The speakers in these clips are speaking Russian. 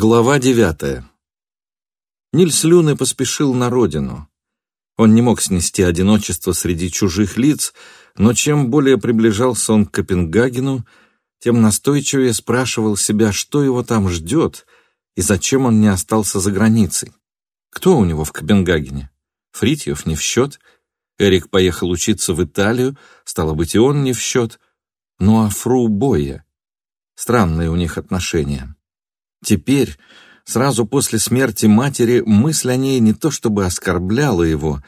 Глава девятая. Нильс Люне поспешил на родину. Он не мог снести одиночество среди чужих лиц, но чем более приближался он к Копенгагену, тем настойчивее спрашивал себя, что его там ждет и зачем он не остался за границей. Кто у него в Копенгагене? Фритьев не в счет. Эрик поехал учиться в Италию, стало быть, и он не в счет. Ну а фру Боя? Странные у них отношения. Теперь, сразу после смерти матери, мысль о ней не то чтобы оскорбляла его,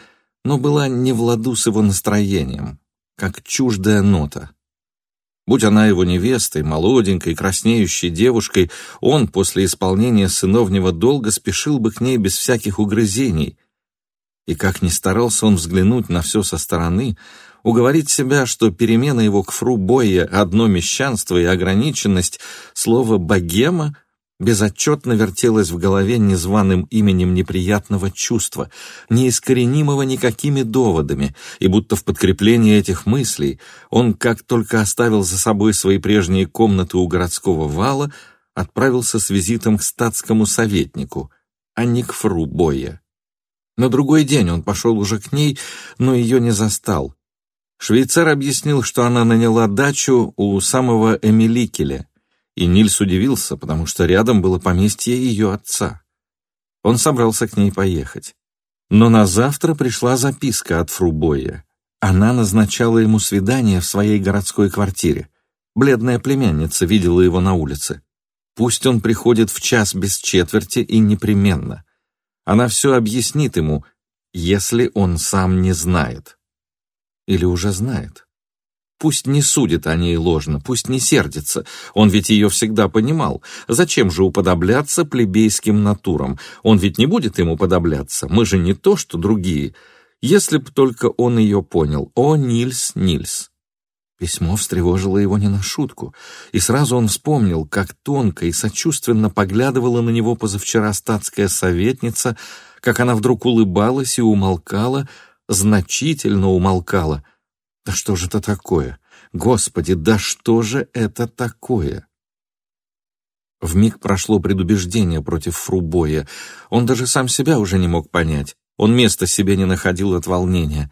но была не в ладу с его настроением, как чуждая нота. Будь она его невестой, молоденькой, краснеющей девушкой, он после исполнения сыновнего долга спешил бы к ней без всяких угрызений. И как ни старался он взглянуть на все со стороны, уговорить себя, что перемена его к фру Бойе — одно мещанство и ограниченность, слово «богема» — безотчетно вертелось в голове незваным именем неприятного чувства, неискоренимого никакими доводами, и будто в подкреплении этих мыслей он, как только оставил за собой свои прежние комнаты у городского вала, отправился с визитом к статскому советнику, а не к фру Боя. На другой день он пошел уже к ней, но ее не застал. Швейцар объяснил, что она наняла дачу у самого Эмиликеля, и Нильс удивился, потому что рядом было поместье ее отца. Он собрался к ней поехать. Но на завтра пришла записка от Фрубоя. Она назначала ему свидание в своей городской квартире. Бледная племянница видела его на улице. Пусть он приходит в час без четверти и непременно. Она все объяснит ему, если он сам не знает. Или уже знает. Пусть не судит о ней ложно, пусть не сердится. Он ведь ее всегда понимал. Зачем же уподобляться плебейским натурам? Он ведь не будет ему уподобляться. Мы же не то, что другие. Если б только он ее понял. О, Нильс, Нильс. Письмо встревожило его не на шутку, и сразу он вспомнил, как тонко и сочувственно поглядывала на него позавчера статская советница, как она вдруг улыбалась и умолкала, значительно умолкала — да что же это такое? Господи, да что же это такое? В миг прошло предубеждение против Фрубоя. Он даже сам себя уже не мог понять. Он места себе не находил от волнения.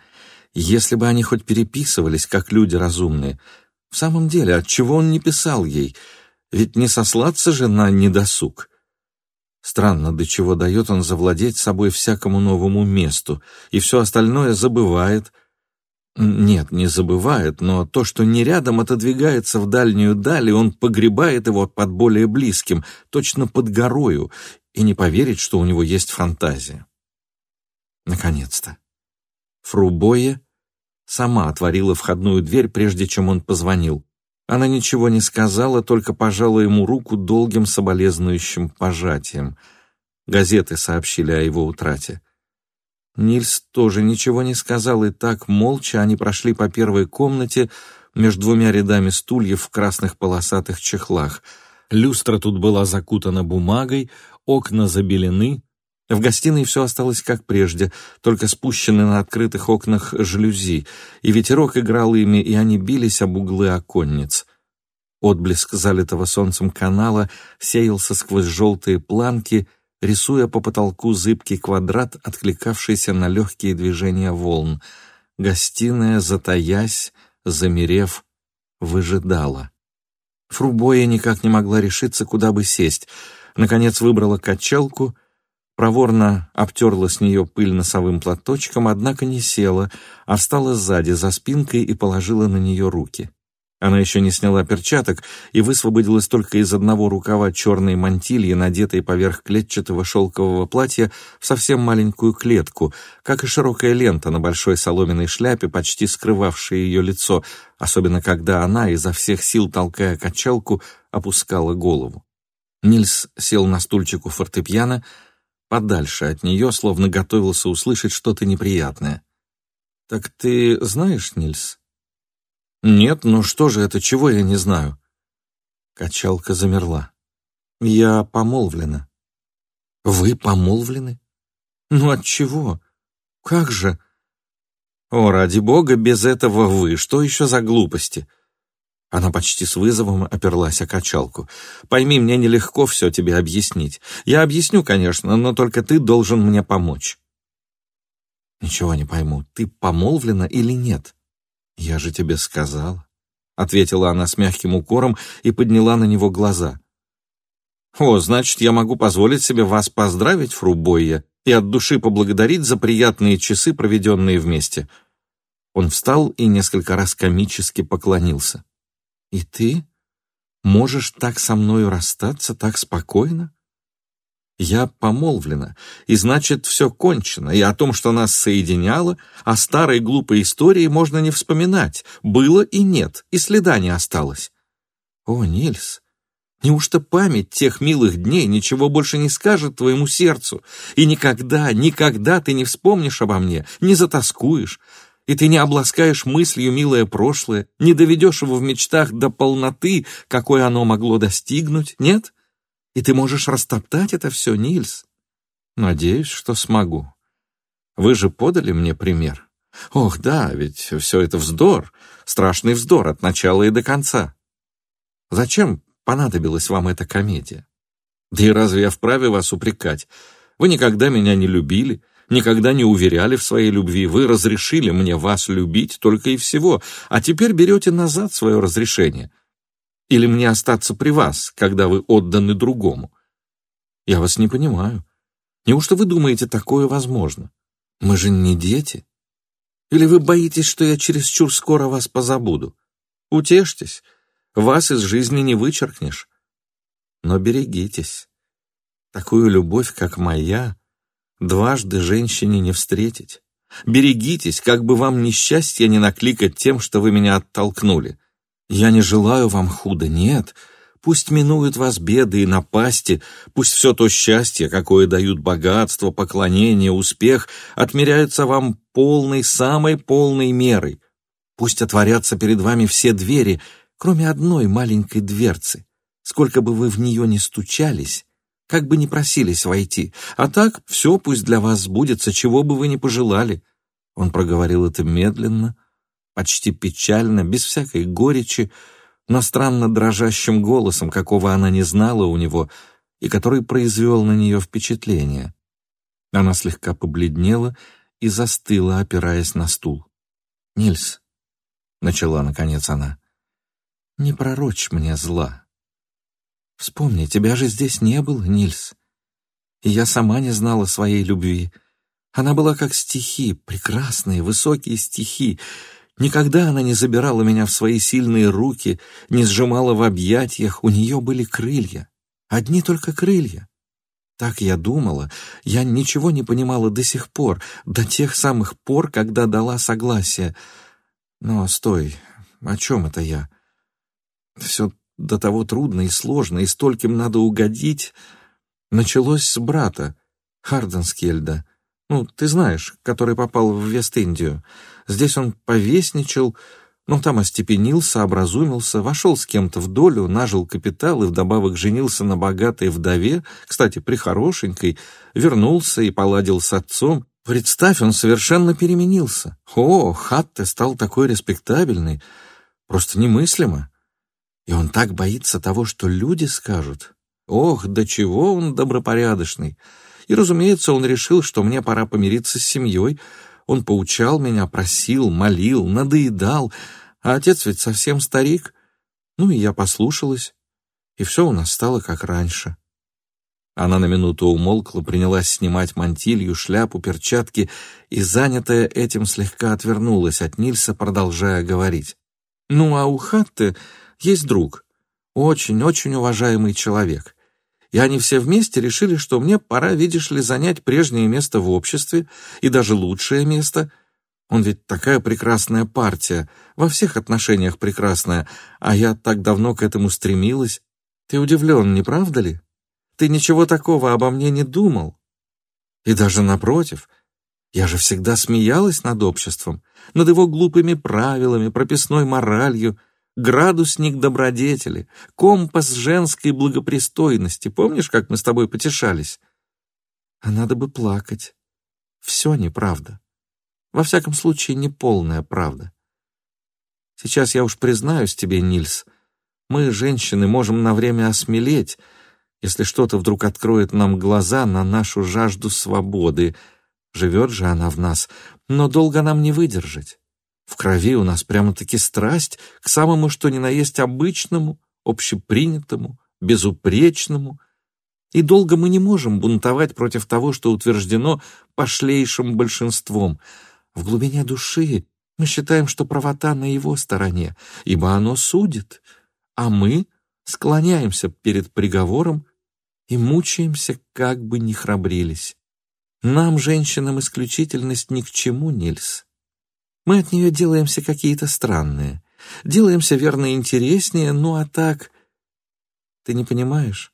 Если бы они хоть переписывались, как люди разумные. В самом деле, отчего он не писал ей? Ведь не сослаться же на недосуг. Странно, до чего дает он завладеть собой всякому новому месту, и все остальное забывает — нет, не забывает, но то, что не рядом, отодвигается в дальнюю даль, и он погребает его под более близким, точно под горою, и не поверит, что у него есть фантазия. Наконец-то. Фрубоя сама отворила входную дверь, прежде чем он позвонил. Она ничего не сказала, только пожала ему руку долгим соболезнующим пожатием. Газеты сообщили о его утрате. Нильс тоже ничего не сказал, и так молча они прошли по первой комнате между двумя рядами стульев в красных полосатых чехлах. Люстра тут была закутана бумагой, окна забелены. В гостиной все осталось как прежде, только спущены на открытых окнах жалюзи, и ветерок играл ими, и они бились об углы оконниц. Отблеск залитого солнцем канала сеялся сквозь желтые планки — рисуя по потолку зыбкий квадрат, откликавшийся на легкие движения волн. Гостиная, затаясь, замерев, выжидала. Фрубоя никак не могла решиться, куда бы сесть. Наконец выбрала качалку, проворно обтерла с нее пыль носовым платочком, однако не села, а встала сзади, за спинкой и положила на нее руки. Она еще не сняла перчаток и высвободилась только из одного рукава черной мантильи, надетой поверх клетчатого шелкового платья в совсем маленькую клетку, как и широкая лента на большой соломенной шляпе, почти скрывавшая ее лицо, особенно когда она, изо всех сил толкая качалку, опускала голову. Нильс сел на стульчик у фортепиано, подальше от нее, словно готовился услышать что-то неприятное. «Так ты знаешь, Нильс?» «Нет, ну что же это, чего я не знаю?» Качалка замерла. «Я помолвлена». «Вы помолвлены? Ну от чего? Как же?» «О, ради бога, без этого вы, что еще за глупости?» Она почти с вызовом оперлась о качалку. «Пойми, мне нелегко все тебе объяснить. Я объясню, конечно, но только ты должен мне помочь». «Ничего не пойму. Ты помолвлена или нет?» «Я же тебе сказала», — ответила она с мягким укором и подняла на него глаза. «О, значит, я могу позволить себе вас поздравить, фру Бойя, и от души поблагодарить за приятные часы, проведенные вместе». Он встал и несколько раз комически поклонился. И ты можешь так со мною расстаться так спокойно? Я помолвлена, и значит, все кончено, и о том, что нас соединяло, о старой глупой истории можно не вспоминать. Было и нет, и следа не осталось. О, Нильс, неужто память тех милых дней ничего больше не скажет твоему сердцу, и никогда, никогда ты не вспомнишь обо мне, не затаскуешь, и ты не обласкаешь мыслью милое прошлое, не доведешь его в мечтах до полноты, какой оно могло достигнуть, нет? И ты можешь растоптать это все, Нильс. Надеюсь, что смогу. Вы же подали мне пример. Ох, да, ведь все это вздор, страшный вздор от начала и до конца. Зачем понадобилась вам эта комедия? Да и разве я вправе вас упрекать? Вы никогда меня не любили, никогда не уверяли в своей любви, вы разрешили мне вас любить только и всего, а теперь берете назад свое разрешение. Или мне остаться при вас, когда вы отданы другому? Я вас не понимаю. Неужто вы думаете, такое возможно? Мы же не дети. Или вы боитесь, что я чересчур скоро вас позабуду? Утешьтесь, вас из жизни не вычеркнешь. Но берегитесь. Такую любовь, как моя, Дважды женщине не встретить. Берегитесь, как бы вам несчастье не накликать тем, что вы меня оттолкнули. Я не желаю вам худо, нет. Пусть минуют вас беды и напасти, пусть все то счастье, какое дают богатство, поклонение, успех, отмеряются вам полной, самой полной мерой. Пусть отворятся перед вами все двери, кроме одной маленькой дверцы. Сколько бы вы в нее ни стучались, как бы ни просились войти. А так все пусть для вас сбудется, чего бы вы ни пожелали». Он проговорил это медленно, почти печально, без всякой горечи, но странно дрожащим голосом, какого она не знала у него, и который произвел на нее впечатление. Она слегка побледнела и застыла, опираясь на стул. «Нильс», — начала наконец она, — «не пророчь мне зла. Вспомни, тебя же здесь не было, Нильс. И я сама не знала своей любви. Она была как стихи, прекрасные, высокие стихи. Никогда она не забирала меня в свои сильные руки, не сжимала в объятиях, у нее были крылья. Одни только крылья. Так я думала. Я ничего не понимала до сих пор, до тех самых пор, когда дала согласие. Но стой, о чем это я? Все до того трудно и сложно, и стольким надо угодить. Началось с брата, Харденскельда. Ну, ты знаешь, который попал в Вест-Индию. Здесь он повесничал, но там остепенился, образумился, вошел с кем-то в долю, нажил капитал и вдобавок женился на богатой вдове, кстати, прихорошенькой, вернулся и поладил с отцом. Представь, он совершенно переменился. О, Хатте стал такой респектабельный. Просто немыслимо. И он так боится того, что люди скажут. Ох, до чего он добропорядочный. И, разумеется, он решил, что мне пора помириться с семьей. Он поучал меня, просил, молил, надоедал. А отец ведь совсем старик. Ну и я послушалась. И все у нас стало как раньше. Она на минуту умолкла, принялась снимать мантилью, шляпу, перчатки и, занятая этим, слегка отвернулась от Нильса, продолжая говорить. «Ну, а у Хатты есть друг, очень-очень уважаемый человек. И они все вместе решили, что мне пора, видишь ли, занять прежнее место в обществе, и даже лучшее место. Он ведь такая прекрасная партия, во всех отношениях прекрасная, а я так давно к этому стремилась. Ты удивлен, не правда ли? Ты ничего такого обо мне не думал. И даже напротив, я же всегда смеялась над обществом, над его глупыми правилами, прописной моралью, градусник добродетели, компас женской благопристойности. Помнишь, как мы с тобой потешались? А надо бы плакать. Все неправда. Во всяком случае, не полная правда. Сейчас я уж признаюсь тебе, Нильс, мы, женщины, можем на время осмелеть, если что-то вдруг откроет нам глаза на нашу жажду свободы. Живет же она в нас, но долго нам не выдержать. В крови у нас прямо-таки страсть к самому что ни на есть обычному, общепринятому, безупречному. И долго мы не можем бунтовать против того, что утверждено пошлейшим большинством. В глубине души мы считаем, что правота на его стороне, ибо оно судит, а мы склоняемся перед приговором и мучаемся, как бы ни храбрились. Нам, женщинам, исключительность ни к чему, Нильс. Мы от нее делаемся какие-то странные, делаемся, верно, интереснее, ну а так... Ты не понимаешь?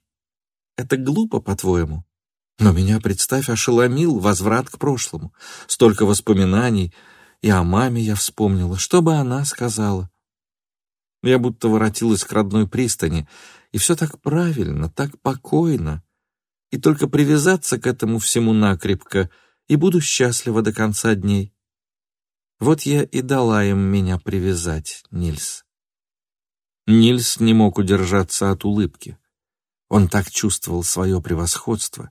Это глупо, по-твоему? Но меня, представь, ошеломил возврат к прошлому. Столько воспоминаний, и о маме я вспомнила. Что бы она сказала? Я будто воротилась к родной пристани, и все так правильно, так покойно. И только привязаться к этому всему накрепко, и буду счастлива до конца дней. Вот я и дала им меня привязать, Нильс. Нильс не мог удержаться от улыбки. Он так чувствовал свое превосходство.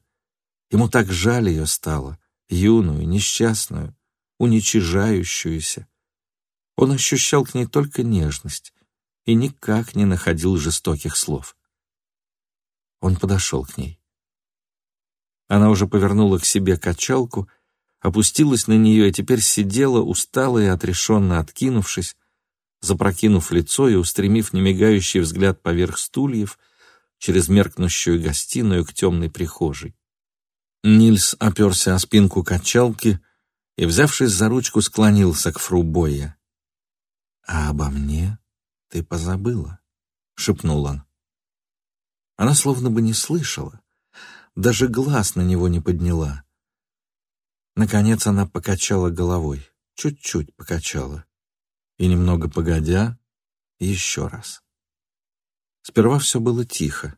Ему так жаль ее стало, юную, несчастную, уничижающуюся. Он ощущал к ней только нежность, и никак не находил жестоких слов. Он подошел к ней. Она уже повернула к себе качалку, опустилась на нее и теперь сидела, усталая и отрешенно откинувшись, запрокинув лицо и устремив немигающий взгляд поверх стульев через меркнущую гостиную к темной прихожей. Нильс оперся о спинку качалки и, взявшись за ручку, склонился к фру Бойя. «А обо мне?» ты позабыла», — шепнул он. Она словно бы не слышала, даже глаз на него не подняла. Наконец она покачала головой, чуть-чуть покачала, и немного погодя, еще раз. Сперва все было тихо.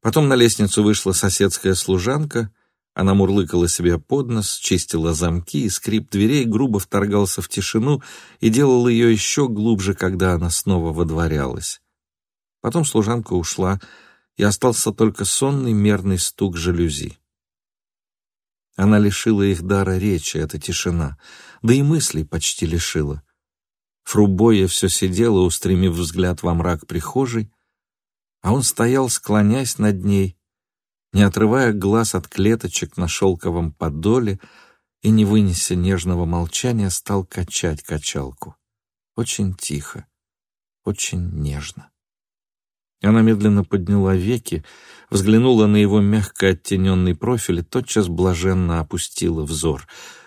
Потом на лестницу вышла соседская служанка она мурлыкала себе под нос, чистила замки, и скрип дверей грубо вторгался в тишину и делал ее еще глубже, когда она снова водворялась. Потом служанка ушла, и остался только сонный мерный стук жалюзи. Она лишила их дара речи, эта тишина, да и мыслей почти лишила. Фрубоя все сидела, устремив взгляд во мрак прихожей, а он стоял, склонясь над ней, не отрывая глаз от клеточек на шелковом подоле и, не вынеся нежного молчания, стал качать качалку. Очень тихо, очень нежно. Она медленно подняла веки, взглянула на его мягко оттененный профиль и тотчас блаженно опустила взор,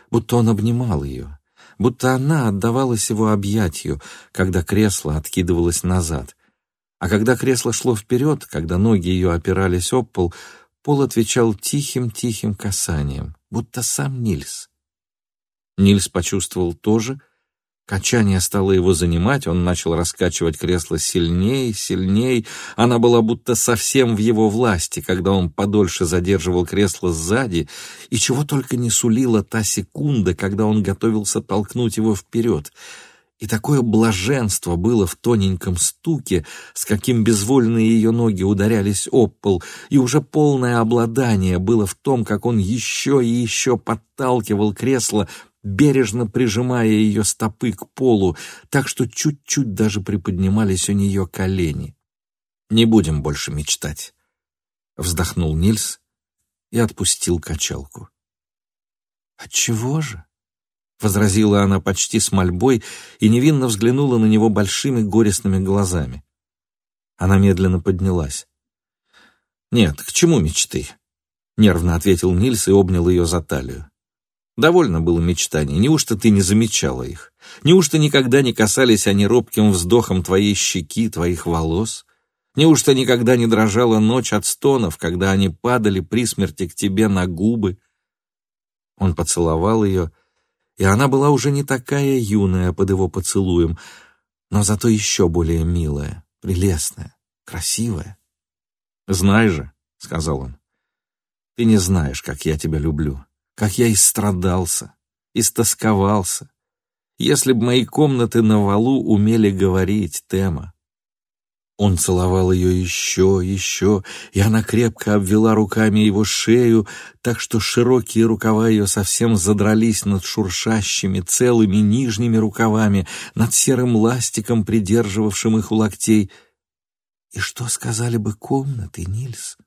будто он обнимал ее, будто она отдавалась его объятию, когда кресло откидывалось назад. А когда кресло шло вперед, когда ноги ее опирались об пол, Пол отвечал тихим-тихим касанием, будто сам Нильс. Нильс почувствовал тоже. Качание стало его занимать, он начал раскачивать кресло сильнее, сильнее. Она была будто совсем в его власти, когда он подольше задерживал кресло сзади, и чего только не сулила та секунда, когда он готовился толкнуть его вперед — и такое блаженство было в тоненьком стуке, с каким безвольные ее ноги ударялись об пол, и уже полное обладание было в том, как он еще и еще подталкивал кресло, бережно прижимая ее стопы к полу, так что чуть-чуть даже приподнимались у нее колени. «Не будем больше мечтать», — вздохнул Нильс и отпустил качалку. «Отчего же?» возразила она почти с мольбой и невинно взглянула на него большими горестными глазами. Она медленно поднялась. «Нет, к чему мечты?» — нервно ответил Нильс и обнял ее за талию. «Довольно было мечтаний. Неужто ты не замечала их? Неужто никогда не касались они робким вздохом твоей щеки, твоих волос? Неужто никогда не дрожала ночь от стонов, когда они падали при смерти к тебе на губы?» Он поцеловал ее, — и она была уже не такая юная под его поцелуем, но зато еще более милая, прелестная, красивая. «Знай же», — сказал он, — «ты не знаешь, как я тебя люблю, как я истрадался, истосковался, Если б мои комнаты на валу умели говорить, Тема. Он целовал ее еще, еще, и она крепко обвела руками его шею, так что широкие рукава ее совсем задрались над шуршащими целыми нижними рукавами, над серым ластиком, придерживавшим их у локтей. И что сказали бы комнаты, Нильс?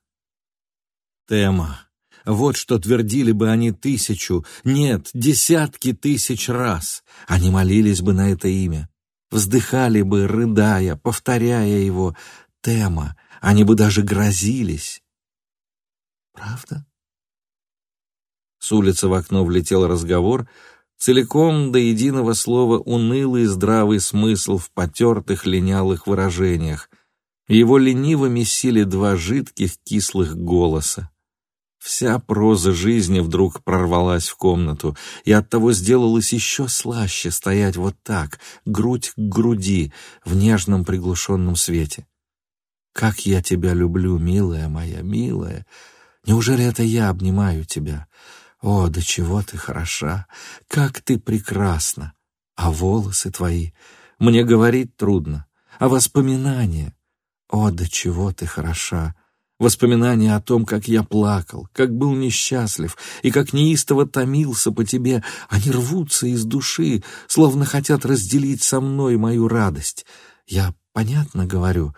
Тема. Вот что твердили бы они тысячу, нет, десятки тысяч раз. Они молились бы на это имя вздыхали бы, рыдая, повторяя его «Тема», они бы даже грозились. Правда? С улицы в окно влетел разговор, целиком до единого слова унылый здравый смысл в потертых линялых выражениях. Его лениво месили два жидких кислых голоса. Вся проза жизни вдруг прорвалась в комнату, и оттого сделалось еще слаще стоять вот так, грудь к груди, в нежном приглушенном свете. «Как я тебя люблю, милая моя, милая! Неужели это я обнимаю тебя? О, до чего ты хороша! Как ты прекрасна! А волосы твои? Мне говорить трудно. А воспоминания? О, до чего ты хороша! Воспоминания о том, как я плакал, как был несчастлив и как неистово томился по тебе, они рвутся из души, словно хотят разделить со мной мою радость. Я понятно говорю.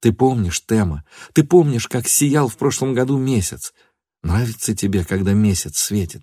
Ты помнишь, Тема, ты помнишь, как сиял в прошлом году месяц. Нравится тебе, когда месяц светит.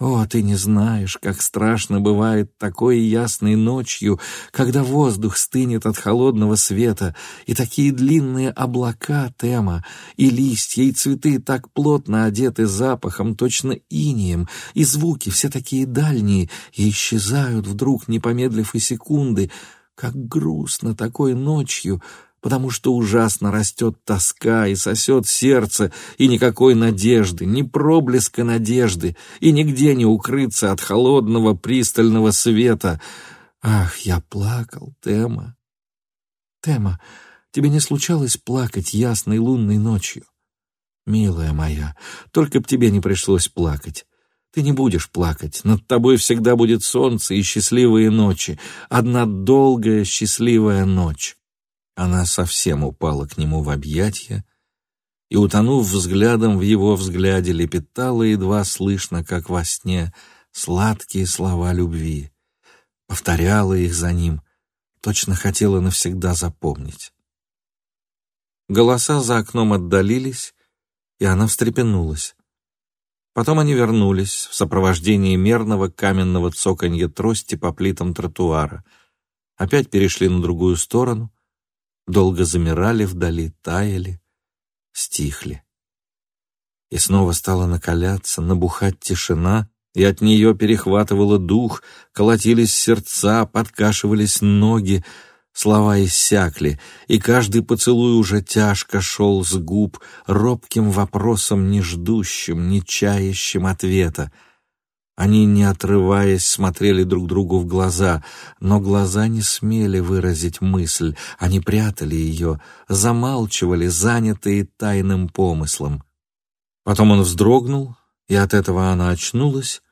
О, ты не знаешь, как страшно бывает такой ясной ночью, когда воздух стынет от холодного света, и такие длинные облака, Тема, и листья, и цветы так плотно одеты запахом, точно инием, и звуки все такие дальние, и исчезают вдруг, не помедлив и секунды. Как грустно такой ночью, потому что ужасно растет тоска и сосет сердце, и никакой надежды, ни проблеска надежды, и нигде не укрыться от холодного пристального света. Ах, я плакал, Тема. Тема, тебе не случалось плакать ясной лунной ночью? Милая моя, только б тебе не пришлось плакать. Ты не будешь плакать, над тобой всегда будет солнце и счастливые ночи, одна долгая счастливая ночь. Она совсем упала к нему в объятья и, утонув взглядом в его взгляде, лепетала едва слышно, как во сне, сладкие слова любви, повторяла их за ним, точно хотела навсегда запомнить. Голоса за окном отдалились, и она встрепенулась. Потом они вернулись в сопровождении мерного каменного цоканья трости по плитам тротуара, опять перешли на другую сторону, долго замирали вдали, таяли, стихли. И снова стала накаляться, набухать тишина, и от нее перехватывало дух, колотились сердца, подкашивались ноги, слова иссякли, и каждый поцелуй уже тяжко шел с губ, робким вопросом, не ждущим, не чающим ответа — они, не отрываясь, смотрели друг другу в глаза, но глаза не смели выразить мысль, они прятали ее, замалчивали, занятые тайным помыслом. Потом он вздрогнул, и от этого она очнулась,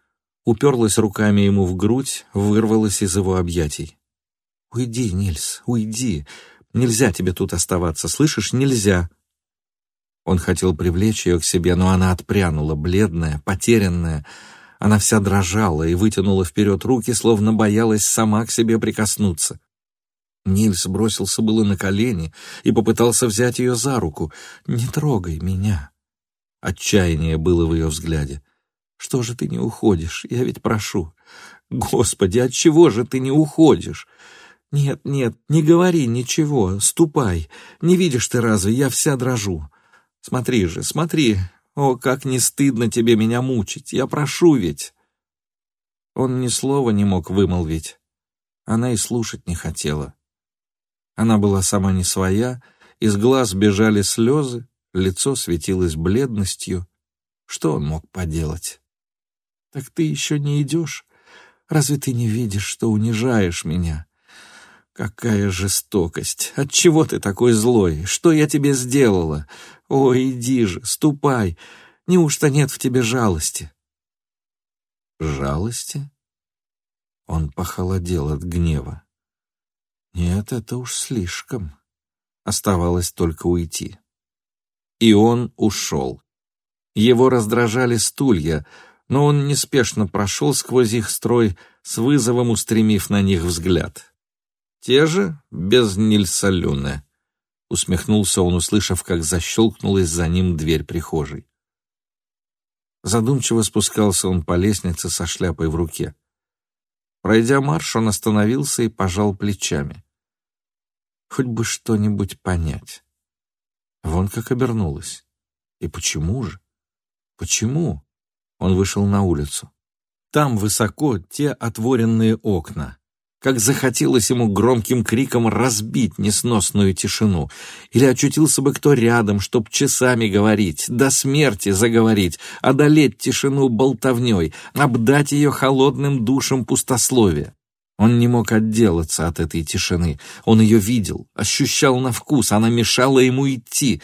уперлась руками ему в грудь, вырвалась из его объятий. «Уйди, Нильс, уйди. Нельзя тебе тут оставаться, слышишь, нельзя». Он хотел привлечь ее к себе, но она отпрянула, бледная, потерянная, она вся дрожала и вытянула вперед руки, словно боялась сама к себе прикоснуться. Нильс бросился было на колени и попытался взять ее за руку. «Не трогай меня!» Отчаяние было в ее взгляде. «Что же ты не уходишь? Я ведь прошу. Господи, от чего же ты не уходишь?» «Нет, нет, не говори ничего, ступай. Не видишь ты разве, я вся дрожу. Смотри же, смотри, о, как не стыдно тебе меня мучить! Я прошу ведь!» Он ни слова не мог вымолвить. Она и слушать не хотела. Она была сама не своя, из глаз бежали слезы, лицо светилось бледностью. Что он мог поделать? «Так ты еще не идешь? Разве ты не видишь, что унижаешь меня? Какая жестокость! Отчего ты такой злой? Что я тебе сделала? О, иди же, ступай. Неужто нет в тебе жалости? Жалости? Он похолодел от гнева. Нет, это уж слишком. Оставалось только уйти. И он ушел. Его раздражали стулья, но он неспешно прошел сквозь их строй, с вызовом устремив на них взгляд. Те же без Нильса Люне. Усмехнулся он, услышав, как защелкнулась за ним дверь прихожей. Задумчиво спускался он по лестнице со шляпой в руке. Пройдя марш, он остановился и пожал плечами. Хоть бы что-нибудь понять. Вон как обернулась. И почему же? Почему? Он вышел на улицу. Там высоко те отворенные окна как захотелось ему громким криком разбить несносную тишину, или очутился бы кто рядом, чтоб часами говорить, до смерти заговорить, одолеть тишину болтовней, обдать ее холодным душем пустословия. Он не мог отделаться от этой тишины. Он ее видел, ощущал на вкус, она мешала ему идти.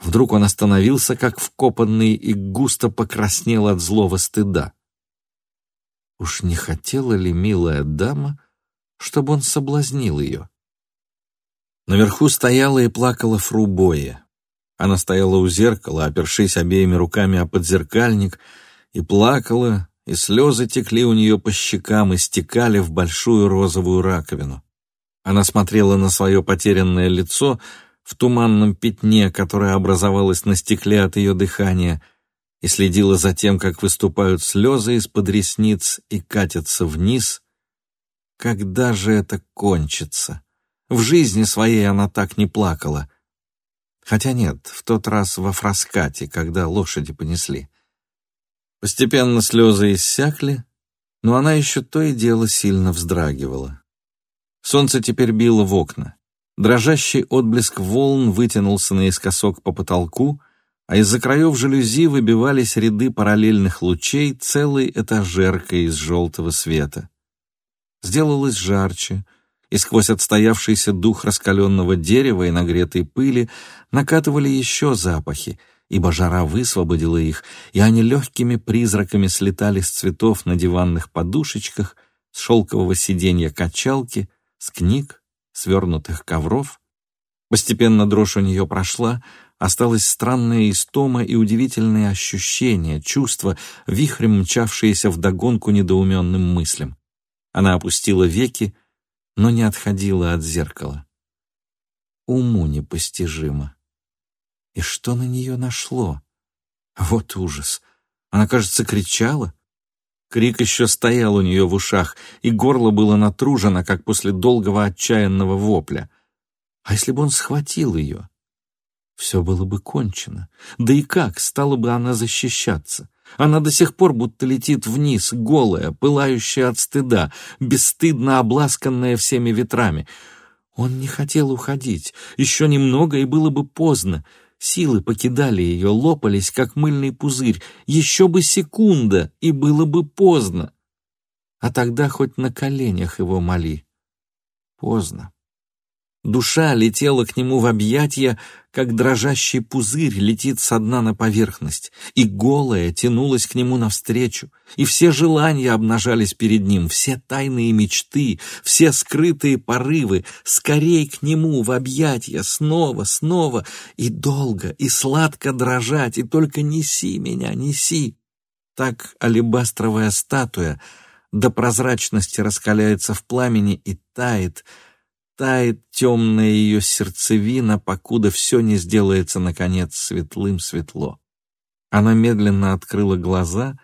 Вдруг он остановился, как вкопанный, и густо покраснел от злого стыда. Уж не хотела ли милая дама, чтобы он соблазнил ее? Наверху стояла и плакала фру Боя. Она стояла у зеркала, опершись обеими руками о подзеркальник, и плакала, и слезы текли у нее по щекам и стекали в большую розовую раковину. Она смотрела на свое потерянное лицо в туманном пятне, которое образовалось на стекле от ее дыхания — и следила за тем, как выступают слезы из-под ресниц и катятся вниз. Когда же это кончится? В жизни своей она так не плакала. Хотя нет, в тот раз во Фраскате, когда лошади понесли. Постепенно слезы иссякли, но она еще то и дело сильно вздрагивала. Солнце теперь било в окна. Дрожащий отблеск волн вытянулся наискосок по потолку — а из-за краев жалюзи выбивались ряды параллельных лучей целой этажеркой из желтого света. Сделалось жарче, и сквозь отстоявшийся дух раскаленного дерева и нагретой пыли накатывали еще запахи, ибо жара высвободила их, и они легкими призраками слетали с цветов на диванных подушечках, с шелкового сиденья качалки, с книг, свернутых ковров. Постепенно дрожь у нее прошла, осталась странная истома и удивительные ощущения, чувства, вихрем мчавшиеся вдогонку недоуменным мыслям. Она опустила веки, но не отходила от зеркала. Уму непостижимо. И что на нее нашло? Вот ужас. Она, кажется, кричала. Крик еще стоял у нее в ушах, и горло было натружено, как после долгого отчаянного вопля. А если бы он схватил ее? Все было бы кончено. Да и как стала бы она защищаться? Она до сих пор будто летит вниз, голая, пылающая от стыда, бесстыдно обласканная всеми ветрами. Он не хотел уходить. Еще немного, и было бы поздно. Силы покидали ее, лопались, как мыльный пузырь. Еще бы секунда, и было бы поздно. А тогда хоть на коленях его моли. Поздно. Душа летела к нему в объятия, как дрожащий пузырь летит со дна на поверхность, и голая тянулась к нему навстречу, и все желания обнажались перед ним, все тайные мечты, все скрытые порывы, скорей к нему в объятия, снова, снова, и долго, и сладко дрожать, и только неси меня, неси. Так алебастровая статуя до прозрачности раскаляется в пламени и тает — тает темная ее сердцевина, покуда все не сделается, наконец, светлым светло. Она медленно открыла глаза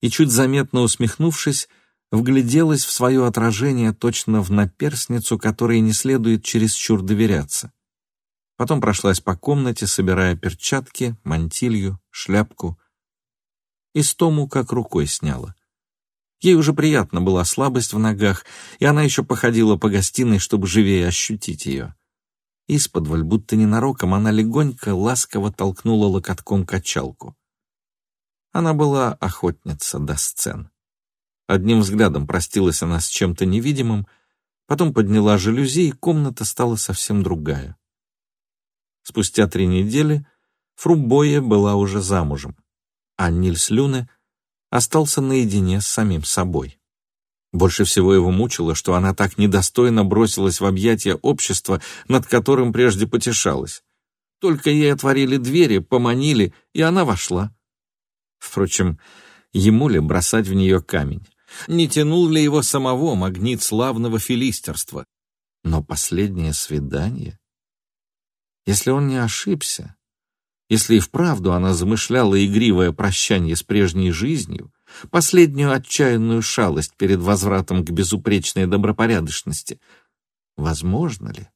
и, чуть заметно усмехнувшись, вгляделась в свое отражение точно в наперсницу, которой не следует чересчур доверяться. Потом прошлась по комнате, собирая перчатки, мантилью, шляпку. И стому как рукой сняла. Ей уже приятно была слабость в ногах, и она еще походила по гостиной, чтобы живее ощутить ее. Исподволь, будто ненароком, она легонько, ласково толкнула локотком качалку. Она была охотница до сцен. Одним взглядом простилась она с чем-то невидимым, потом подняла жалюзи, и комната стала совсем другая. Спустя три недели Фрубоя была уже замужем, а Нильс Люне — остался наедине с самим собой. Больше всего его мучило, что она так недостойно бросилась в объятия общества, над которым прежде потешалась. Только ей отворили двери, поманили, и она вошла. Впрочем, ему ли бросать в нее камень? Не тянул ли его самого магнит славного филистерства? Но последнее свидание... Если он не ошибся, если и вправду она замышляла игривое прощание с прежней жизнью, последнюю отчаянную шалость перед возвратом к безупречной добропорядочности, возможно ли?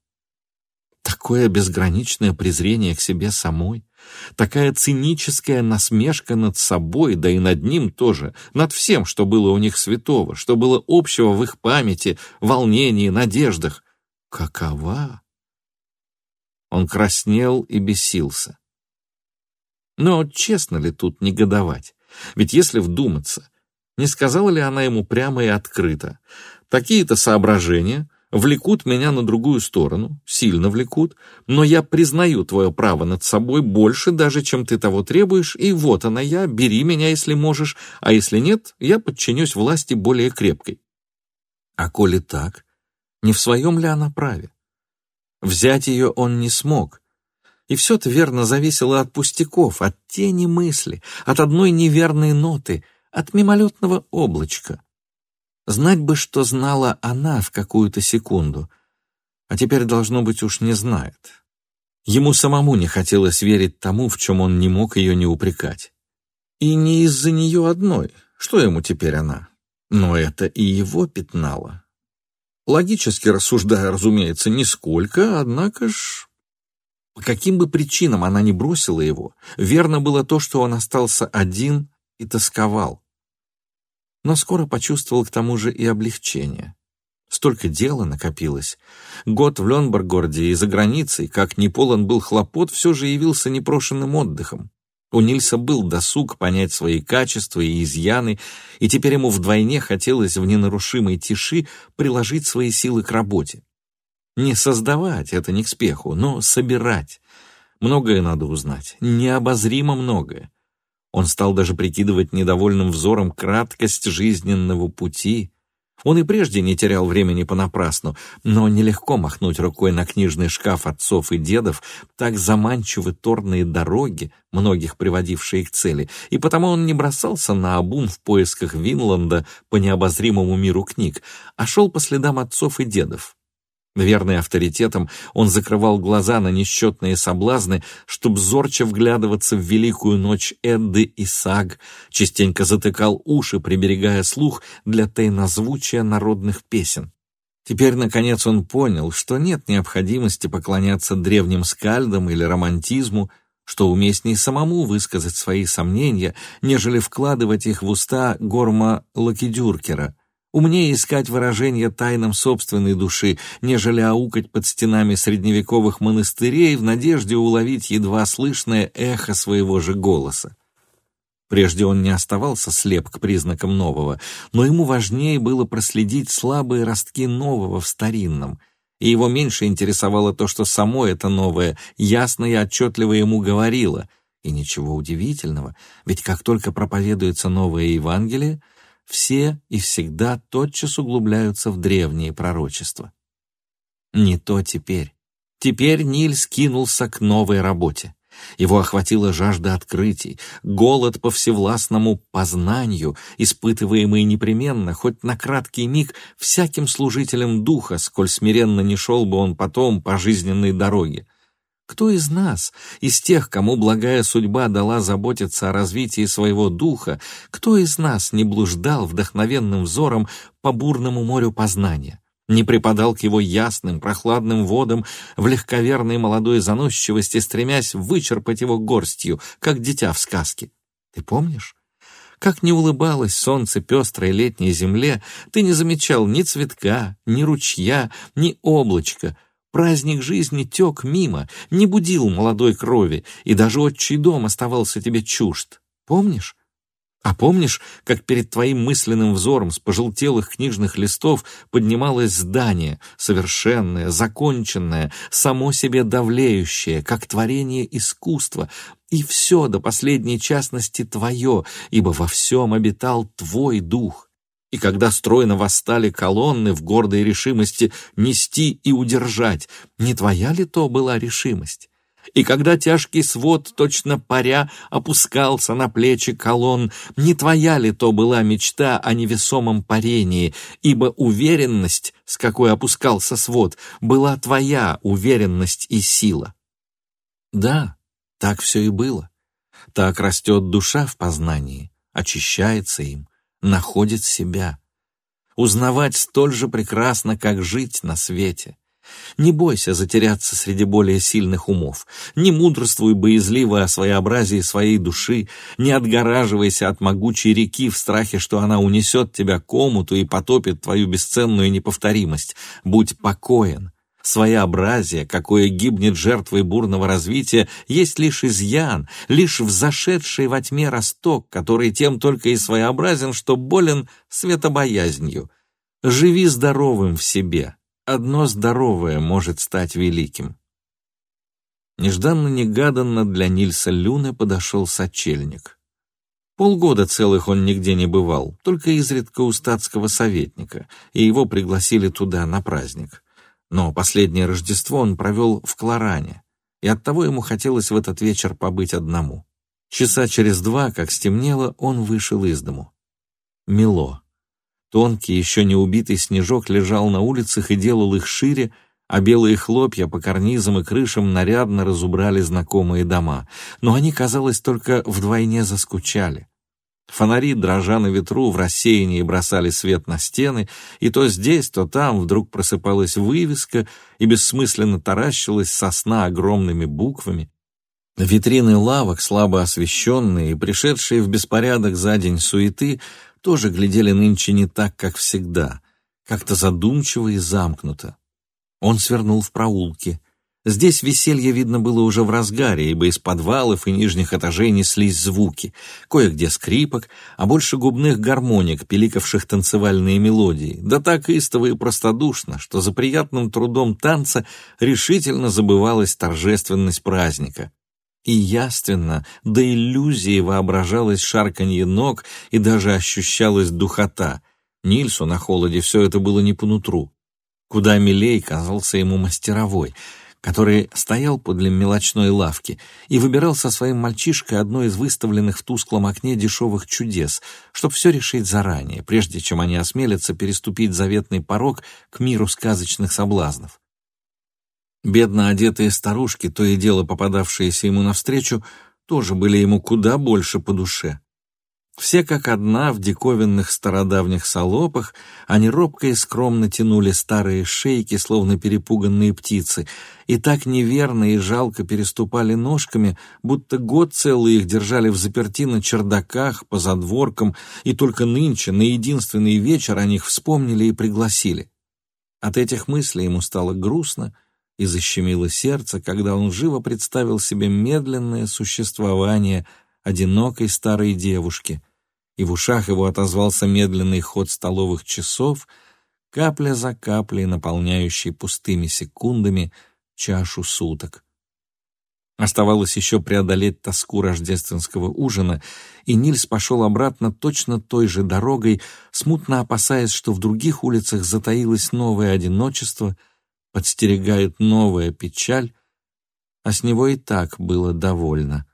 Такое безграничное презрение к себе самой, такая циническая насмешка над собой, да и над ним тоже, над всем, что было у них святого, что было общего в их памяти, волнении, надеждах. Какова? Он краснел и бесился. Но честно ли тут негодовать? Ведь если вдуматься, не сказала ли она ему прямо и открыто, такие-то соображения влекут меня на другую сторону, сильно влекут, но я признаю твое право над собой больше даже, чем ты того требуешь, и вот она я, бери меня, если можешь, а если нет, я подчинюсь власти более крепкой. А коли так, не в своем ли она праве? Взять ее он не смог. И все-то верно зависело от пустяков, от тени мысли, от одной неверной ноты, от мимолетного облачка. Знать бы, что знала она в какую-то секунду, а теперь, должно быть, уж не знает. Ему самому не хотелось верить тому, в чем он не мог ее не упрекать. И не из-за нее одной, что ему теперь она. Но это и его пятнало. Логически рассуждая, разумеется, нисколько, однако ж... По каким бы причинам она не бросила его, верно было то, что он остался один и тосковал. Но скоро почувствовал к тому же и облегчение. Столько дела накопилось. Год в Ленбергороде и за границей, как ни полон был хлопот, все же явился непрошенным отдыхом. У Нильса был досуг понять свои качества и изъяны, и теперь ему вдвойне хотелось в ненарушимой тиши приложить свои силы к работе. Не создавать, это не к спеху, но собирать. Многое надо узнать, необозримо многое. Он стал даже прикидывать недовольным взором краткость жизненного пути, он и прежде не терял времени понапрасну, но нелегко махнуть рукой на книжный шкаф отцов и дедов, так заманчивы торные дороги, многих приводившие к цели, и потому он не бросался на обум в поисках Винланда по необозримому миру книг, а шел по следам отцов и дедов. Верный авторитетом, он закрывал глаза на несчетные соблазны, чтоб зорче вглядываться в великую ночь Эдды и Саг, частенько затыкал уши, приберегая слух для тайнозвучия народных песен. Теперь, наконец, он понял, что нет необходимости поклоняться древним скальдам или романтизму, что уместнее самому высказать свои сомнения, нежели вкладывать их в уста горма Лакидюркера — Умнее искать выражение тайнам собственной души, нежели аукать под стенами средневековых монастырей в надежде уловить едва слышное эхо своего же голоса. Прежде он не оставался слеп к признакам нового, но ему важнее было проследить слабые ростки нового в старинном, и его меньше интересовало то, что само это новое ясно и отчетливо ему говорило, и ничего удивительного, ведь как только проповедуется новое Евангелие — все и всегда тотчас углубляются в древние пророчества. Не то теперь. Теперь Ниль скинулся к новой работе. Его охватила жажда открытий, голод по всевластному познанию, испытываемый непременно, хоть на краткий миг, всяким служителем духа, сколь смиренно не шел бы он потом по жизненной дороге. Кто из нас, из тех, кому благая судьба дала заботиться о развитии своего духа, кто из нас не блуждал вдохновенным взором по бурному морю познания, не припадал к его ясным, прохладным водам в легковерной молодой заносчивости, стремясь вычерпать его горстью, как дитя в сказке? Ты помнишь? Как не улыбалось солнце пестрой летней земле, ты не замечал ни цветка, ни ручья, ни облачка, Праздник жизни тек мимо, не будил молодой крови, и даже отчий дом оставался тебе чужд. Помнишь? А помнишь, как перед твоим мысленным взором с пожелтелых книжных листов поднималось здание, совершенное, законченное, само себе давлеющее, как творение искусства, и все до последней частности твое, ибо во всем обитал твой дух. И когда стройно восстали колонны в гордой решимости нести и удержать, не твоя ли то была решимость? И когда тяжкий свод, точно паря, опускался на плечи колонн, не твоя ли то была мечта о невесомом парении, ибо уверенность, с какой опускался свод, была твоя уверенность и сила? Да, так все и было. Так растет душа в познании, очищается им, находит себя. Узнавать столь же прекрасно, как жить на свете. Не бойся затеряться среди более сильных умов. Не мудрствуй боязливо о своеобразии своей души, не отгораживайся от могучей реки в страхе, что она унесет тебя к омуту и потопит твою бесценную неповторимость. Будь покоен. Своеобразие, какое гибнет жертвой бурного развития, есть лишь изъян, лишь взошедший во тьме росток, который тем только и своеобразен, что болен светобоязнью. Живи здоровым в себе, одно здоровое может стать великим. Нежданно-негаданно для Нильса Люны подошел сочельник. Полгода целых он нигде не бывал, только изредка у статского советника, и его пригласили туда на праздник. Но последнее Рождество он провел в Кларане, и оттого ему хотелось в этот вечер побыть одному. Часа через два, как стемнело, он вышел из дому. Мело. Тонкий, еще не убитый снежок лежал на улицах и делал их шире, а белые хлопья по карнизам и крышам нарядно разубрали знакомые дома. Но они, казалось, только вдвойне заскучали. Фонари, дрожа на ветру, в рассеянии бросали свет на стены, и то здесь, то там вдруг просыпалась вывеска и бессмысленно таращилась сосна огромными буквами. Витрины лавок, слабо освещенные и пришедшие в беспорядок за день суеты, тоже глядели нынче не так, как всегда, как-то задумчиво и замкнуто. Он свернул в проулки. Здесь веселье, видно, было уже в разгаре, ибо из подвалов и нижних этажей неслись звуки. Кое-где скрипок, а больше губных гармоник, пиликавших танцевальные мелодии. Да так истово и простодушно, что за приятным трудом танца решительно забывалась торжественность праздника и яственно, до иллюзии воображалось шарканье ног и даже ощущалась духота. Нильсу на холоде все это было не по нутру. Куда милей казался ему мастеровой, который стоял подле мелочной лавки и выбирал со своим мальчишкой одно из выставленных в тусклом окне дешевых чудес, чтобы все решить заранее, прежде чем они осмелятся переступить заветный порог к миру сказочных соблазнов. Бедно одетые старушки, то и дело попадавшиеся ему навстречу, тоже были ему куда больше по душе. Все как одна в диковинных стародавних салопах, они робко и скромно тянули старые шейки, словно перепуганные птицы, и так неверно и жалко переступали ножками, будто год целый их держали в заперти на чердаках, по задворкам, и только нынче, на единственный вечер, о них вспомнили и пригласили. От этих мыслей ему стало грустно, и защемило сердце, когда он живо представил себе медленное существование одинокой старой девушки, и в ушах его отозвался медленный ход столовых часов, капля за каплей наполняющий пустыми секундами чашу суток. Оставалось еще преодолеть тоску рождественского ужина, и Нильс пошел обратно точно той же дорогой, смутно опасаясь, что в других улицах затаилось новое одиночество — подстерегает новая печаль, а с него и так было довольно.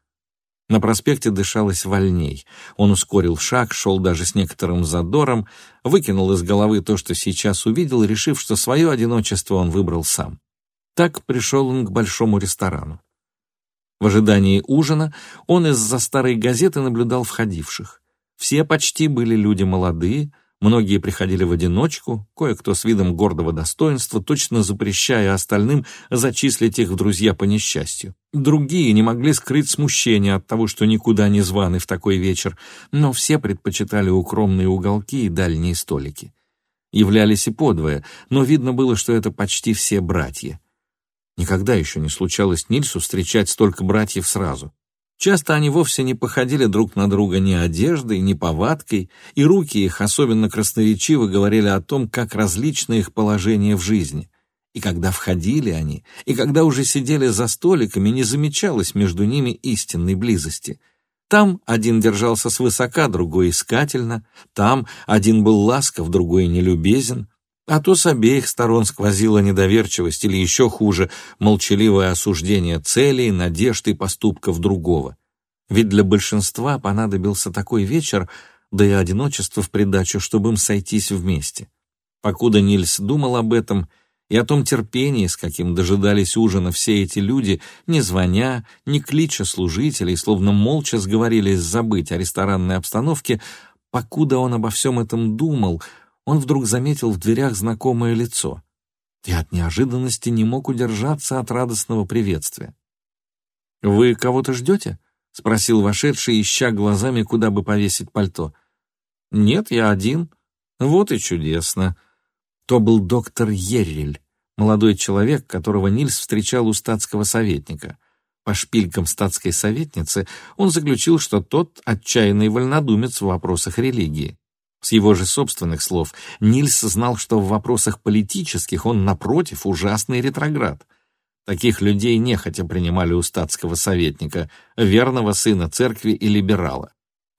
На проспекте дышалось вольней. Он ускорил шаг, шел даже с некоторым задором, выкинул из головы то, что сейчас увидел, решив, что свое одиночество он выбрал сам. Так пришел он к большому ресторану. В ожидании ужина он из-за старой газеты наблюдал входивших. Все почти были люди молодые, Многие приходили в одиночку, кое-кто с видом гордого достоинства, точно запрещая остальным зачислить их в друзья по несчастью. Другие не могли скрыть смущение от того, что никуда не званы в такой вечер, но все предпочитали укромные уголки и дальние столики. Являлись и подвое, но видно было, что это почти все братья. Никогда еще не случалось Нильсу встречать столько братьев сразу. Часто они вовсе не походили друг на друга ни одеждой, ни повадкой, и руки их особенно красноречиво говорили о том, как различно их положение в жизни. И когда входили они, и когда уже сидели за столиками, не замечалось между ними истинной близости. Там один держался свысока, другой искательно, там один был ласков, другой нелюбезен, а то с обеих сторон сквозила недоверчивость или еще хуже, молчаливое осуждение целей, надежд и поступков другого. Ведь для большинства понадобился такой вечер, да и одиночество в придачу, чтобы им сойтись вместе. Покуда Нильс думал об этом и о том терпении, с каким дожидались ужина все эти люди, не звоня, не клича служителей, словно молча сговорились забыть о ресторанной обстановке, покуда он обо всем этом думал, он вдруг заметил в дверях знакомое лицо и от неожиданности не мог удержаться от радостного приветствия. «Вы кого-то ждете?» — спросил вошедший, ища глазами, куда бы повесить пальто. «Нет, я один». «Вот и чудесно». То был доктор Еррель, молодой человек, которого Нильс встречал у статского советника. По шпилькам статской советницы он заключил, что тот отчаянный вольнодумец в вопросах религии. С его же собственных слов, Нильс знал, что в вопросах политических он, напротив, ужасный ретроград. Таких людей нехотя принимали у статского советника, верного сына церкви и либерала.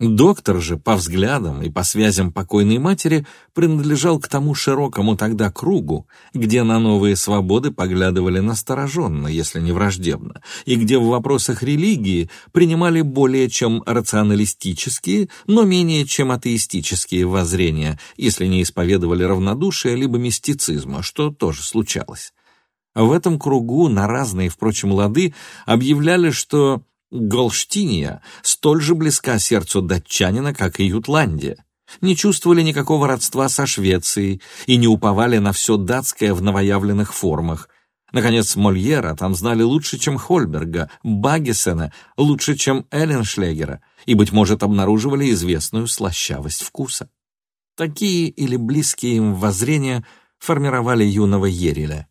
Доктор же, по взглядам и по связям покойной матери, принадлежал к тому широкому тогда кругу, где на новые свободы поглядывали настороженно, если не враждебно, и где в вопросах религии принимали более чем рационалистические, но менее чем атеистические воззрения, если не исповедовали равнодушие либо мистицизма, что тоже случалось. В этом кругу на разные, впрочем, лады объявляли, что Голштиния столь же близка сердцу датчанина, как и Ютландия. Не чувствовали никакого родства со Швецией и не уповали на все датское в новоявленных формах. Наконец, Мольера там знали лучше, чем Хольберга, Баггесена, лучше, чем Элленшлегера, и, быть может, обнаруживали известную слащавость вкуса. Такие или близкие им воззрения формировали юного Ереля.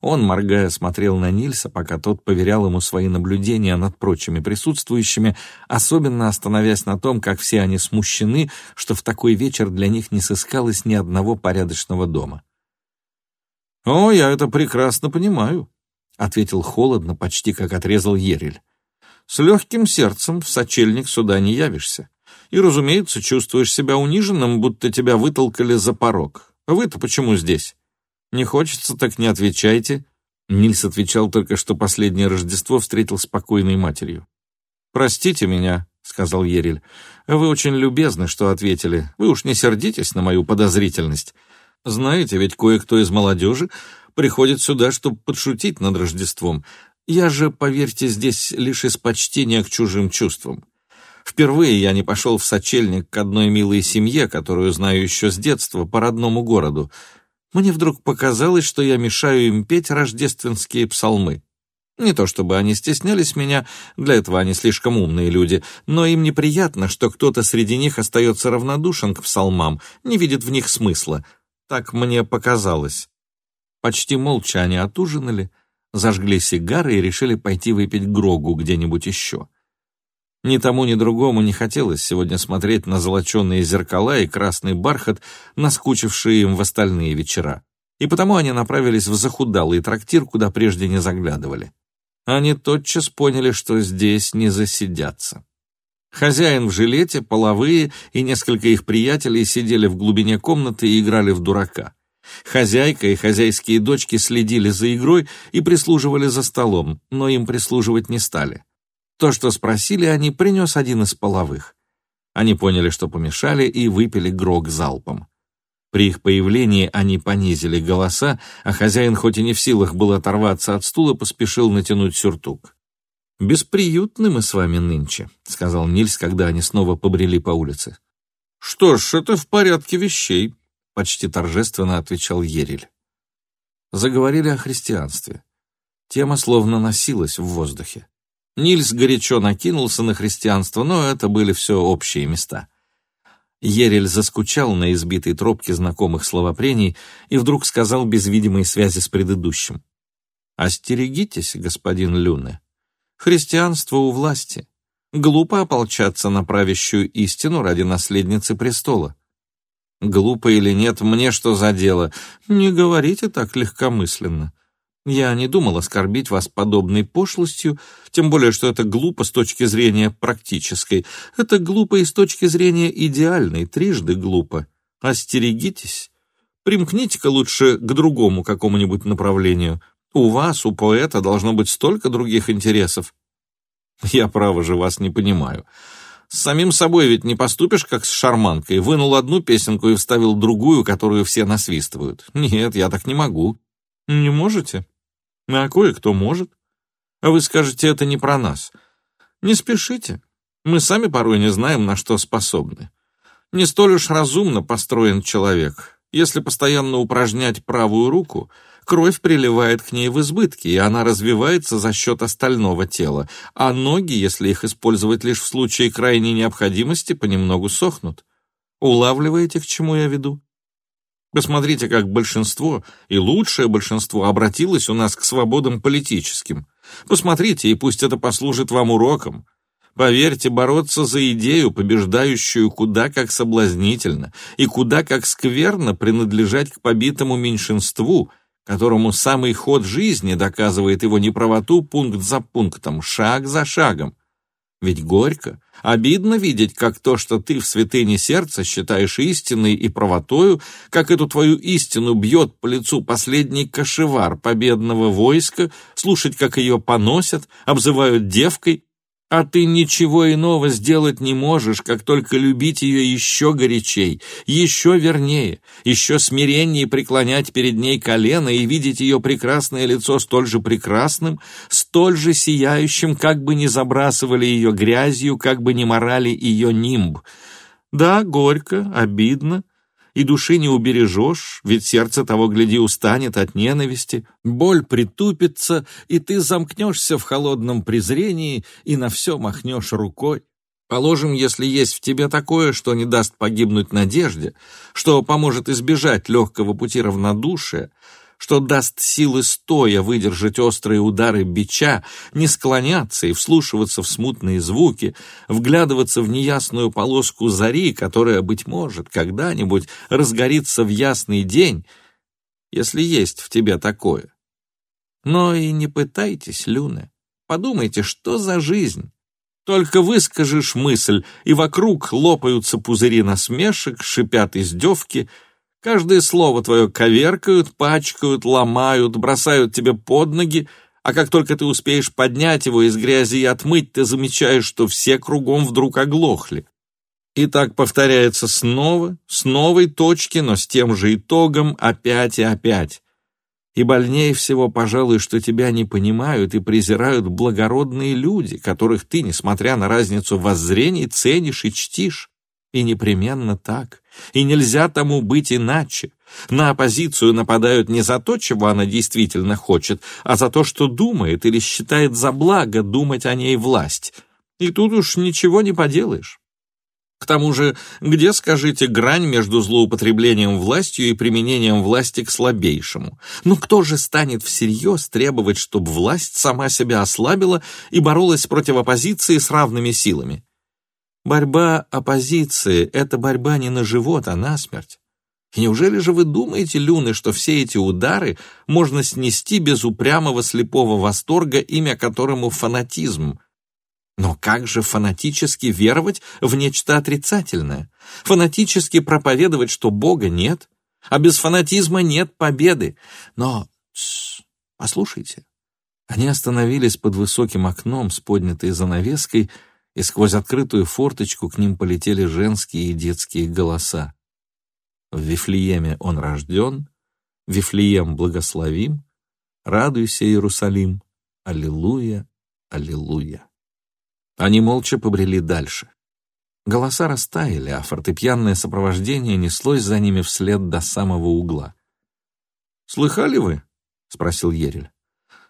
Он, моргая, смотрел на Нильса, пока тот поверял ему свои наблюдения над прочими присутствующими, особенно остановясь на том, как все они смущены, что в такой вечер для них не сыскалось ни одного порядочного дома. «О, я это прекрасно понимаю», — ответил холодно, почти как отрезал Ерель. «С легким сердцем в сочельник сюда не явишься. И, разумеется, чувствуешь себя униженным, будто тебя вытолкали за порог. Вы-то почему здесь?» Не хочется, так не отвечайте». Нильс отвечал только, что последнее Рождество встретил спокойной матерью. «Простите меня», — сказал Ерель. «Вы очень любезны, что ответили. Вы уж не сердитесь на мою подозрительность. Знаете, ведь кое-кто из молодежи приходит сюда, чтобы подшутить над Рождеством. Я же, поверьте, здесь лишь из почтения к чужим чувствам. Впервые я не пошел в сочельник к одной милой семье, которую знаю еще с детства, по родному городу. Мне вдруг показалось, что я мешаю им петь рождественские псалмы. Не то чтобы они стеснялись меня, для этого они слишком умные люди, но им неприятно, что кто-то среди них остается равнодушен к псалмам, не видит в них смысла. Так мне показалось. Почти молча они отужинали, зажгли сигары и решили пойти выпить Грогу где-нибудь еще. Ни тому, ни другому не хотелось сегодня смотреть на золоченые зеркала и красный бархат, наскучившие им в остальные вечера. И потому они направились в захудалый трактир, куда прежде не заглядывали. Они тотчас поняли, что здесь не засидятся. Хозяин в жилете, половые и несколько их приятелей сидели в глубине комнаты и играли в дурака. Хозяйка и хозяйские дочки следили за игрой и прислуживали за столом, но им прислуживать не стали. То, что спросили они, принес один из половых. Они поняли, что помешали, и выпили грог залпом. При их появлении они понизили голоса, а хозяин, хоть и не в силах был оторваться от стула, поспешил натянуть сюртук. «Бесприютны мы с вами нынче», — сказал Нильс, когда они снова побрели по улице. «Что ж, это в порядке вещей», — почти торжественно отвечал Ерель. Заговорили о христианстве. Тема словно носилась в воздухе. Нильс горячо накинулся на христианство, но это были все общие места. Ерель заскучал на избитой тропке знакомых словопрений и вдруг сказал без видимой связи с предыдущим. «Остерегитесь, господин Люне. Христианство у власти. Глупо ополчаться на правящую истину ради наследницы престола. Глупо или нет, мне что за дело? Не говорите так легкомысленно. Я не думал оскорбить вас подобной пошлостью, тем более, что это глупо с точки зрения практической. Это глупо и с точки зрения идеальной, трижды глупо. Остерегитесь. Примкните-ка лучше к другому какому-нибудь направлению. У вас, у поэта, должно быть столько других интересов. Я, право же, вас не понимаю. С самим собой ведь не поступишь, как с шарманкой. Вынул одну песенку и вставил другую, которую все насвистывают. Нет, я так не могу. Не можете? А кое-кто может. А вы скажете, это не про нас. Не спешите. Мы сами порой не знаем, на что способны. Не столь уж разумно построен человек. Если постоянно упражнять правую руку, кровь приливает к ней в избытке, и она развивается за счет остального тела, а ноги, если их использовать лишь в случае крайней необходимости, понемногу сохнут. Улавливаете, к чему я веду? Посмотрите, как большинство, и лучшее большинство, обратилось у нас к свободам политическим. Посмотрите, и пусть это послужит вам уроком. Поверьте, бороться за идею, побеждающую куда как соблазнительно и куда как скверно принадлежать к побитому меньшинству, которому самый ход жизни доказывает его неправоту пункт за пунктом, шаг за шагом. Ведь горько, обидно видеть, как то, что ты в святыне сердца считаешь истиной и правотою, как эту твою истину бьет по лицу последний кошевар победного войска, слушать, как ее поносят, обзывают девкой, а ты ничего иного сделать не можешь, как только любить ее еще горячей, еще вернее, еще смиреннее преклонять перед ней колено и видеть ее прекрасное лицо столь же прекрасным, столь же сияющим, как бы не забрасывали ее грязью, как бы не морали ее нимб. Да, горько, обидно, и души не убережешь, ведь сердце того, гляди, устанет от ненависти, боль притупится, и ты замкнешься в холодном презрении и на все махнешь рукой. Положим, если есть в тебе такое, что не даст погибнуть надежде, что поможет избежать легкого пути равнодушия, что даст силы стоя выдержать острые удары бича, не склоняться и вслушиваться в смутные звуки, вглядываться в неясную полоску зари, которая, быть может, когда-нибудь разгорится в ясный день, если есть в тебе такое. Но и не пытайтесь, Люна. Подумайте, что за жизнь? Только выскажешь мысль, и вокруг лопаются пузыри насмешек, шипят издевки — Каждое слово твое коверкают, пачкают, ломают, бросают тебе под ноги, а как только ты успеешь поднять его из грязи и отмыть, ты замечаешь, что все кругом вдруг оглохли. И так повторяется снова, с новой точки, но с тем же итогом опять и опять. И больнее всего, пожалуй, что тебя не понимают и презирают благородные люди, которых ты, несмотря на разницу воззрений, ценишь и чтишь. И непременно так. И нельзя тому быть иначе. На оппозицию нападают не за то, чего она действительно хочет, а за то, что думает или считает за благо думать о ней власть. И тут уж ничего не поделаешь. К тому же, где, скажите, грань между злоупотреблением властью и применением власти к слабейшему? Ну кто же станет всерьез требовать, чтобы власть сама себя ослабила и боролась против оппозиции с равными силами? Борьба оппозиции — это борьба не на живот, а на смерть. И неужели же вы думаете, Люны, что все эти удары можно снести без упрямого слепого восторга, имя которому фанатизм? Но как же фанатически веровать в нечто отрицательное? Фанатически проповедовать, что Бога нет? А без фанатизма нет победы. Но, тс, послушайте. Они остановились под высоким окном с поднятой занавеской, и сквозь открытую форточку к ним полетели женские и детские голоса. В Вифлееме он рожден, Вифлеем благословим, радуйся, Иерусалим, аллилуйя, аллилуйя. Они молча побрели дальше. Голоса растаяли, а фортепианное сопровождение неслось за ними вслед до самого угла. «Слыхали вы?» — спросил Ерель.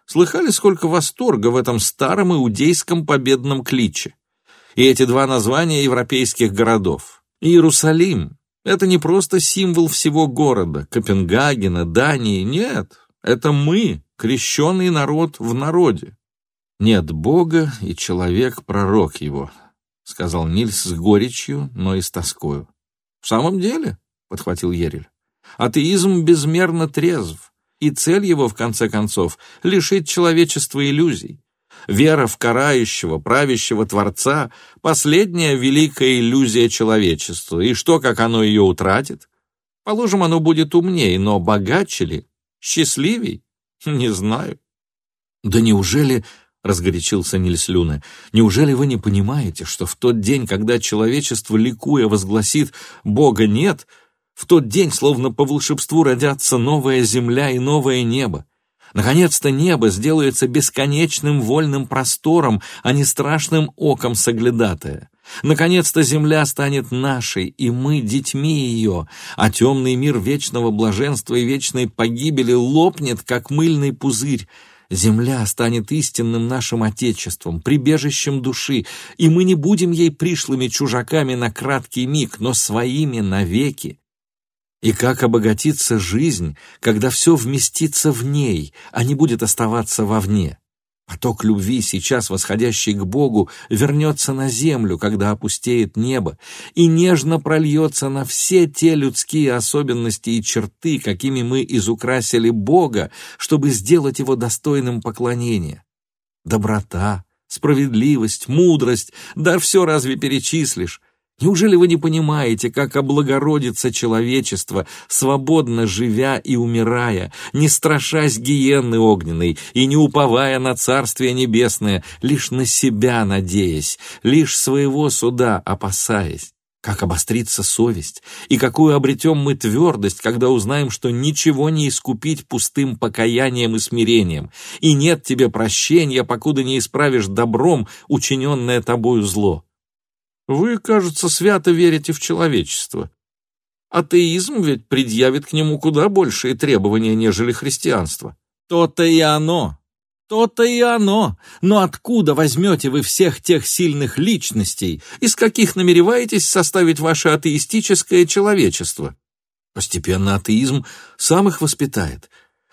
«Слыхали, сколько восторга в этом старом иудейском победном кличе? И эти два названия европейских городов. Иерусалим — это не просто символ всего города, Копенгагена, Дании, нет, это мы, крещенный народ в народе. Нет Бога, и человек — пророк его, — сказал Нильс с горечью, но и с тоскою. — В самом деле, — подхватил Ерель, — атеизм безмерно трезв, и цель его, в конце концов, лишить человечества иллюзий. Вера в карающего, правящего Творца — последняя великая иллюзия человечества, и что, как оно ее утратит? Положим, оно будет умнее, но богаче ли? Счастливей? Не знаю. Да неужели, — разгорячился Нильс Люне, — неужели вы не понимаете, что в тот день, когда человечество ликуя возгласит «Бога нет», в тот день, словно по волшебству, родятся новая земля и новое небо? Наконец-то небо сделается бесконечным вольным простором, а не страшным оком соглядатая. Наконец-то земля станет нашей, и мы детьми ее, а темный мир вечного блаженства и вечной погибели лопнет, как мыльный пузырь. Земля станет истинным нашим Отечеством, прибежищем души, и мы не будем ей пришлыми чужаками на краткий миг, но своими навеки. И как обогатится жизнь, когда все вместится в ней, а не будет оставаться вовне? Поток любви, сейчас восходящий к Богу, вернется на землю, когда опустеет небо, и нежно прольется на все те людские особенности и черты, какими мы изукрасили Бога, чтобы сделать его достойным поклонения. Доброта, справедливость, мудрость, да все разве перечислишь? Неужели вы не понимаете, как облагородится человечество, свободно живя и умирая, не страшась гиенны огненной и не уповая на Царствие Небесное, лишь на себя надеясь, лишь своего суда опасаясь? Как обострится совесть, и какую обретем мы твердость, когда узнаем, что ничего не искупить пустым покаянием и смирением, и нет тебе прощения, покуда не исправишь добром учиненное тобою зло. Вы, кажется, свято верите в человечество. Атеизм ведь предъявит к нему куда большие требования, нежели христианство. То-то и оно. То-то и оно. Но откуда возьмете вы всех тех сильных личностей, из каких намереваетесь составить ваше атеистическое человечество? Постепенно атеизм сам их воспитает.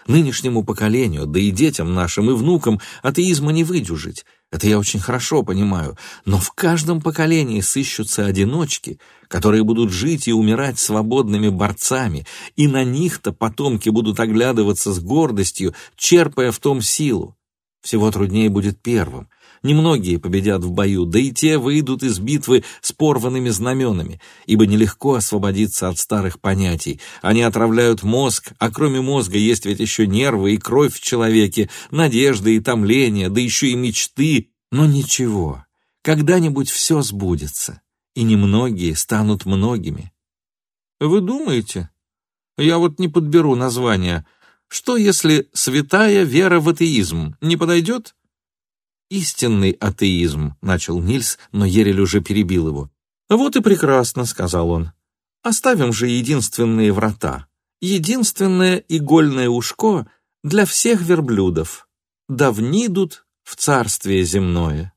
Нынешнему поколению, да и детям нашим и внукам атеизма не выдюжить. Это я очень хорошо понимаю, но в каждом поколении сыщутся одиночки, которые будут жить и умирать свободными борцами, и на них-то потомки будут оглядываться с гордостью, черпая в том силу. Всего труднее будет первым — Немногие победят в бою, да и те выйдут из битвы с порванными знаменами, ибо нелегко освободиться от старых понятий. Они отравляют мозг, а кроме мозга есть ведь еще нервы и кровь в человеке, надежды и томления, да еще и мечты. Но ничего, когда-нибудь все сбудется, и немногие станут многими. Вы думаете? Я вот не подберу название. Что, если святая вера в атеизм не подойдет? Истинный атеизм», — начал Нильс, но Ерель уже перебил его. «Вот и прекрасно», — сказал он. «Оставим же единственные врата, единственное игольное ушко для всех верблюдов, да внидут в царствие земное».